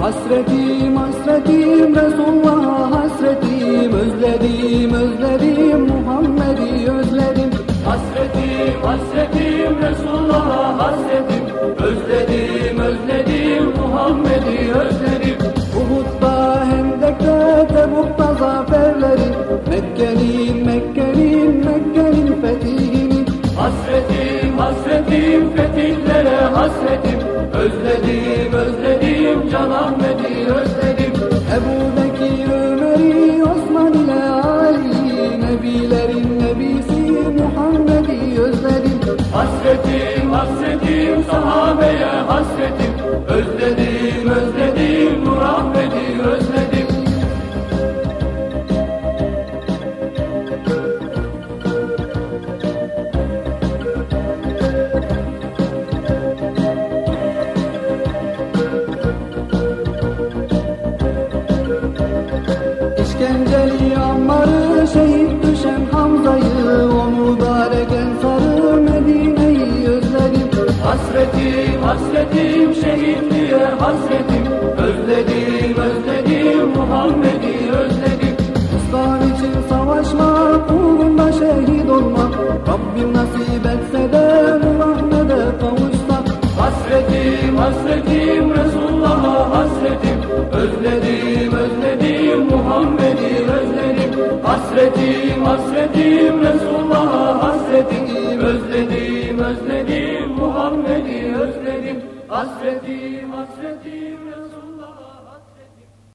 Hasretim hasretim Resulullah'a hasretim. Özledim özledim Muhammed'i özledim. Hasretim, hasretim, Resulullah'a hasretim. Özledim, özledim, Muhammed'i özledim. Uhud'da, Hendek'te, Tebuk'ta zaferleri Mekke'nin, Mekke'nin, Mekke'nin fethini. Hasretim, hasretim, fetihlere hasretim. Özledim, özledim, Can Ahmet'i özledim. Ebu Bekir, Ömer'i, Osman ile Ali Nebilerin nebisi Muhammed'i özledim. Hasretim, hasretim, sahabeye hasretim. Özledim, mübarek ensarı Medine'yi özledim. Hasretim, hasretim, şehitliğe hasretim. Özledim, özledim, Muhammed'i özledim. İslam için savaşmak uğrunda şehit olmak Rabbim nasip etse de Nur Ahmet'e kavuşsak Hasretim, hasretim, Resulullah'a hasretim. Özledim, özledim, Muhammed'i özledim. Hasretim, hasretim, Resulullah'a Özledim, özledim, Muhammed'i özledim Hasretim, hasretim,